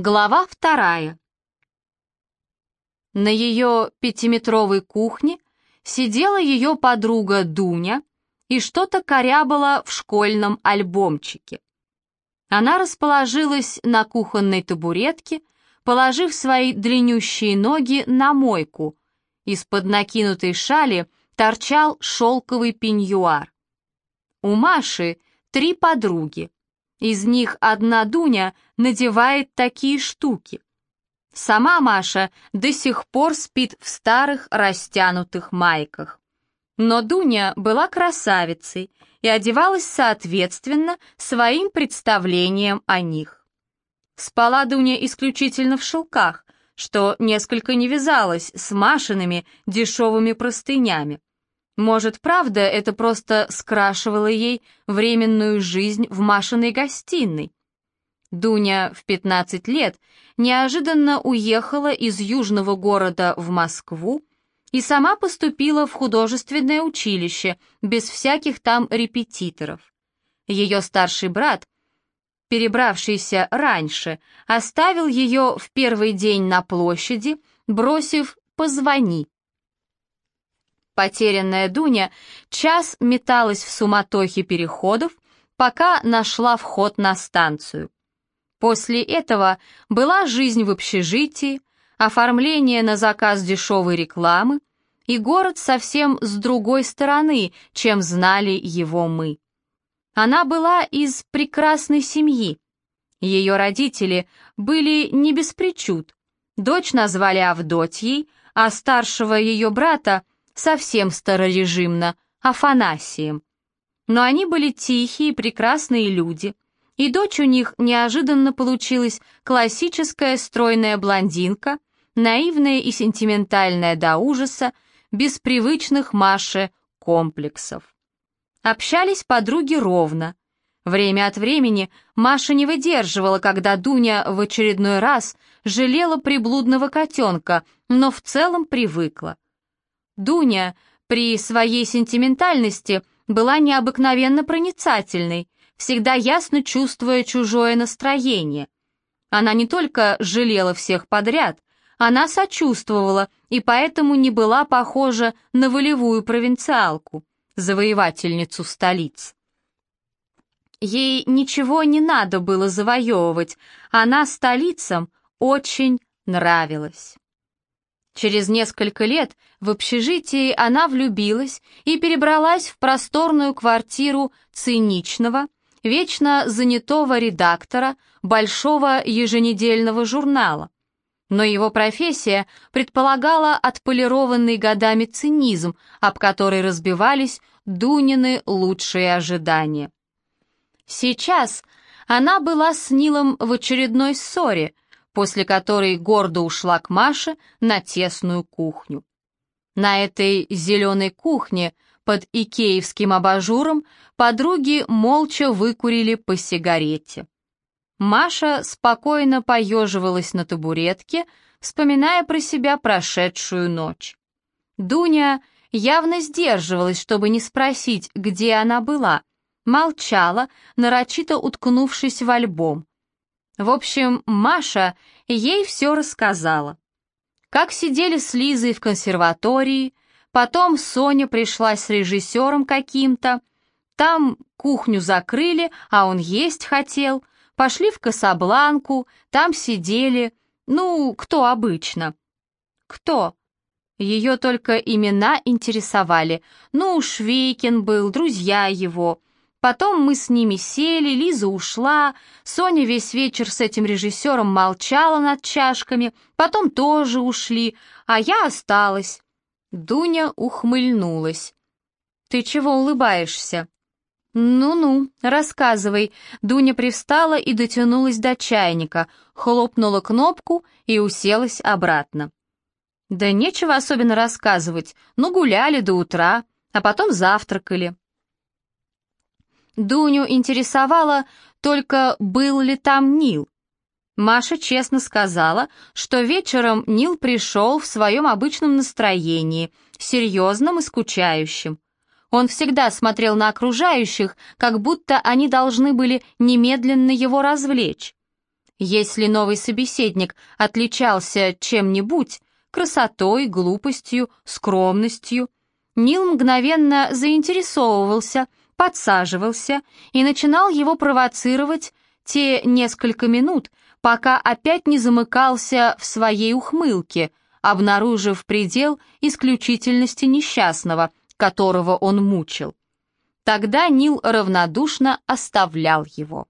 Глава вторая. На ее пятиметровой кухне сидела ее подруга Дуня и что-то корябала в школьном альбомчике. Она расположилась на кухонной табуретке, положив свои длиннющие ноги на мойку. Из-под накинутой шали торчал шелковый пеньюар. У Маши три подруги — из них одна Дуня надевает такие штуки. Сама Маша до сих пор спит в старых растянутых майках. Но Дуня была красавицей и одевалась соответственно своим представлениям о них. Спала Дуня исключительно в шелках, что несколько не вязалось с Машиными дешевыми простынями. Может, правда, это просто скрашивало ей временную жизнь в Машиной гостиной? Дуня в 15 лет неожиданно уехала из южного города в Москву и сама поступила в художественное училище без всяких там репетиторов. Ее старший брат, перебравшийся раньше, оставил ее в первый день на площади, бросив «позвони». Потерянная Дуня час металась в суматохе переходов, пока нашла вход на станцию. После этого была жизнь в общежитии, оформление на заказ дешевой рекламы, и город совсем с другой стороны, чем знали его мы. Она была из прекрасной семьи. Ее родители были не без причуд. Дочь назвали Авдотьей, а старшего ее брата совсем старорежимно, Афанасием. Но они были тихие, прекрасные люди, и дочь у них неожиданно получилась классическая стройная блондинка, наивная и сентиментальная до ужаса, без привычных Маше комплексов. Общались подруги ровно. Время от времени Маша не выдерживала, когда Дуня в очередной раз жалела приблудного котенка, но в целом привыкла. Дуня при своей сентиментальности была необыкновенно проницательной, всегда ясно чувствуя чужое настроение. Она не только жалела всех подряд, она сочувствовала и поэтому не была похожа на волевую провинциалку, завоевательницу столиц. Ей ничего не надо было завоевывать, она столицам очень нравилась. Через несколько лет в общежитии она влюбилась и перебралась в просторную квартиру циничного, вечно занятого редактора большого еженедельного журнала. Но его профессия предполагала отполированный годами цинизм, об который разбивались Дунины лучшие ожидания. Сейчас она была с Нилом в очередной ссоре – после которой гордо ушла к Маше на тесную кухню. На этой зеленой кухне под икеевским абажуром подруги молча выкурили по сигарете. Маша спокойно поеживалась на табуретке, вспоминая про себя прошедшую ночь. Дуня явно сдерживалась, чтобы не спросить, где она была, молчала, нарочито уткнувшись в альбом. В общем, Маша ей все рассказала. Как сидели с Лизой в консерватории, потом Соня пришла с режиссером каким-то, там кухню закрыли, а он есть хотел, пошли в Касабланку, там сидели, ну, кто обычно. Кто? Ее только имена интересовали. Ну, Швейкин был, друзья его, Потом мы с ними сели, Лиза ушла, Соня весь вечер с этим режиссером молчала над чашками, потом тоже ушли, а я осталась. Дуня ухмыльнулась. «Ты чего улыбаешься?» «Ну-ну, рассказывай». Дуня привстала и дотянулась до чайника, хлопнула кнопку и уселась обратно. «Да нечего особенно рассказывать. Ну, гуляли до утра, а потом завтракали. Дуню интересовало только, был ли там Нил. Маша честно сказала, что вечером Нил пришел в своем обычном настроении, серьезным и скучающим. Он всегда смотрел на окружающих, как будто они должны были немедленно его развлечь. Если новый собеседник отличался чем-нибудь, красотой, глупостью, скромностью, Нил мгновенно заинтересовывался, подсаживался и начинал его провоцировать те несколько минут, пока опять не замыкался в своей ухмылке, обнаружив предел исключительности несчастного, которого он мучил. Тогда Нил равнодушно оставлял его.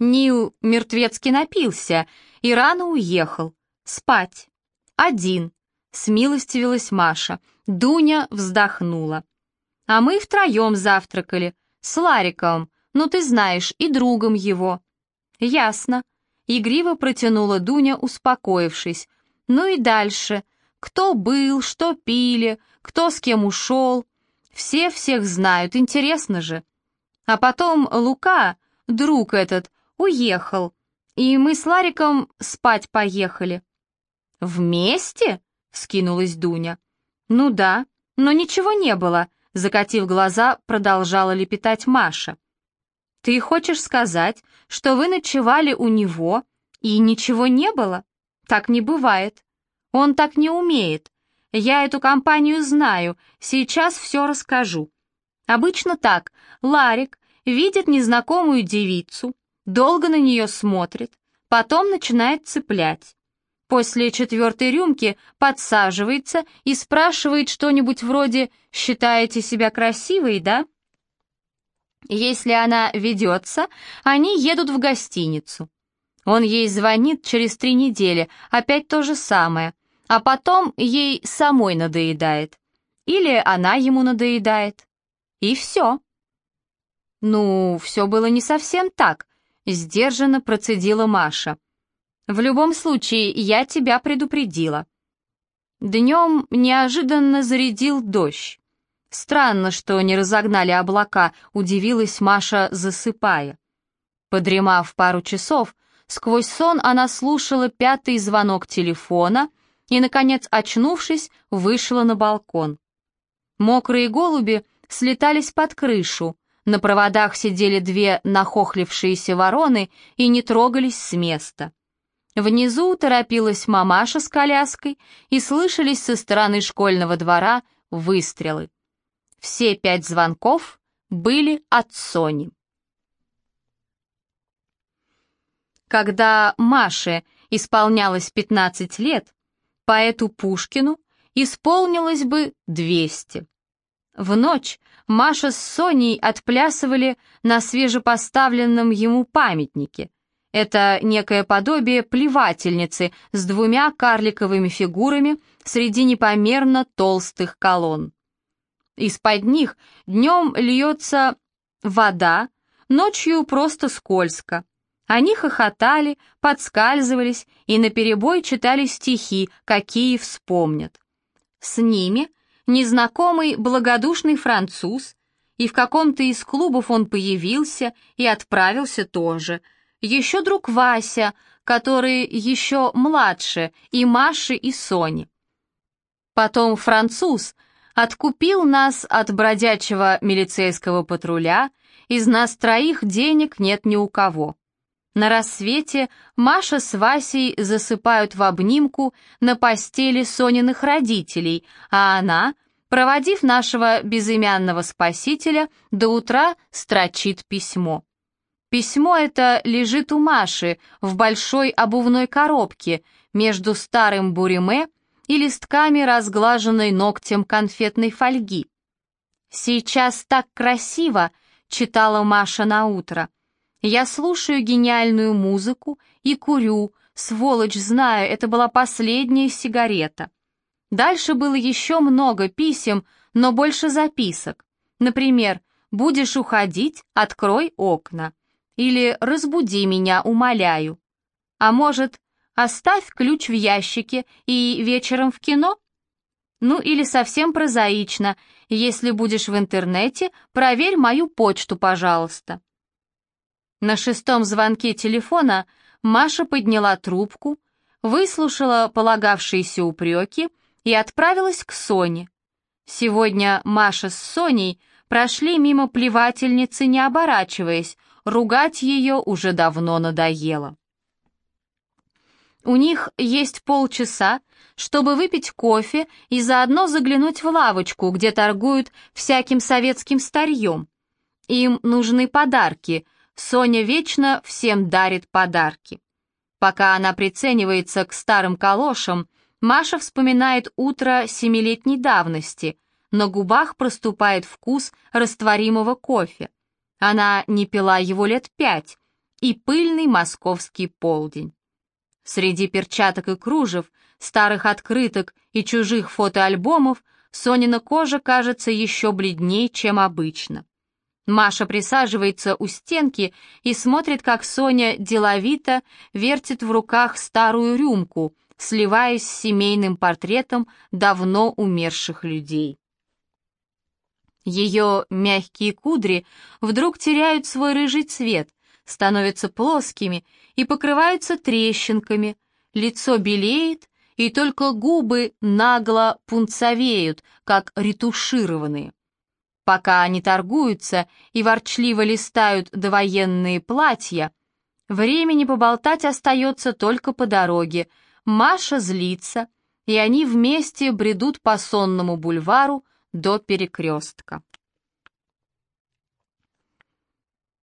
Нил мертвецки напился и рано уехал. Спать. Один. Смилостивилась Маша. Дуня вздохнула. А мы втроем завтракали. С Лариком, ну ты знаешь, и другом его. Ясно. Игриво протянула Дуня, успокоившись. Ну и дальше. Кто был, что пили, кто с кем ушел. Все всех знают, интересно же. А потом Лука, друг этот, уехал, и мы с Лариком спать поехали». «Вместе?» — скинулась Дуня. «Ну да, но ничего не было», — закатив глаза, продолжала лепетать Маша. «Ты хочешь сказать, что вы ночевали у него, и ничего не было? Так не бывает. Он так не умеет. Я эту компанию знаю, сейчас все расскажу. Обычно так, Ларик видит незнакомую девицу, долго на нее смотрит, потом начинает цеплять. После четвертой рюмки подсаживается и спрашивает что-нибудь вроде «Считаете себя красивой, да?» Если она ведется, они едут в гостиницу. Он ей звонит через три недели, опять то же самое, а потом ей самой надоедает. Или она ему надоедает. И все. Ну, все было не совсем так, Сдержанно процедила Маша. «В любом случае, я тебя предупредила». Днем неожиданно зарядил дождь. Странно, что не разогнали облака, удивилась Маша, засыпая. Подремав пару часов, сквозь сон она слушала пятый звонок телефона и, наконец, очнувшись, вышла на балкон. Мокрые голуби слетались под крышу, на проводах сидели две нахохлившиеся вороны и не трогались с места. Внизу торопилась мамаша с коляской, и слышались со стороны школьного двора выстрелы. Все пять звонков были от Сони. Когда Маше исполнялось 15 лет, поэту Пушкину исполнилось бы 200. В ночь Маша с Соней отплясывали на свежепоставленном ему памятнике. Это некое подобие плевательницы с двумя карликовыми фигурами среди непомерно толстых колонн. Из-под них днем льется вода, ночью просто скользко. Они хохотали, подскальзывались и наперебой читали стихи, какие вспомнят. С ними – незнакомый благодушный француз, и в каком-то из клубов он появился и отправился тоже. Еще друг Вася, который еще младше, и Маши, и Сони. Потом француз откупил нас от бродячего милицейского патруля, из нас троих денег нет ни у кого. На рассвете Маша с Васей засыпают в обнимку на постели Сониных родителей, а она, проводив нашего безымянного спасителя, до утра строчит письмо. Письмо это лежит у Маши в большой обувной коробке между старым буриме и листками разглаженной ногтем конфетной фольги. «Сейчас так красиво», — читала Маша на утро. Я слушаю гениальную музыку и курю, сволочь, знаю, это была последняя сигарета. Дальше было еще много писем, но больше записок. Например, «Будешь уходить, открой окна». Или «Разбуди меня, умоляю». А может, «Оставь ключ в ящике и вечером в кино»? Ну или совсем прозаично, если будешь в интернете, проверь мою почту, пожалуйста. На шестом звонке телефона Маша подняла трубку, выслушала полагавшиеся упреки и отправилась к Соне. Сегодня Маша с Соней прошли мимо плевательницы, не оборачиваясь, ругать ее уже давно надоело. У них есть полчаса, чтобы выпить кофе и заодно заглянуть в лавочку, где торгуют всяким советским старьем. Им нужны подарки. Соня вечно всем дарит подарки. Пока она приценивается к старым калошам, Маша вспоминает утро семилетней давности. На губах проступает вкус растворимого кофе. Она не пила его лет пять. И пыльный московский полдень. Среди перчаток и кружев, старых открыток и чужих фотоальбомов Сонина кожа кажется еще бледнее, чем обычно. Маша присаживается у стенки и смотрит, как Соня деловито вертит в руках старую рюмку, сливаясь с семейным портретом давно умерших людей. Ее мягкие кудри вдруг теряют свой рыжий цвет, становятся плоскими и покрываются трещинками, лицо белеет, и только губы нагло пунцовеют, как ретушированные. Пока они торгуются и ворчливо листают довоенные платья, времени поболтать остается только по дороге. Маша злится, и они вместе бредут по сонному бульвару до перекрестка.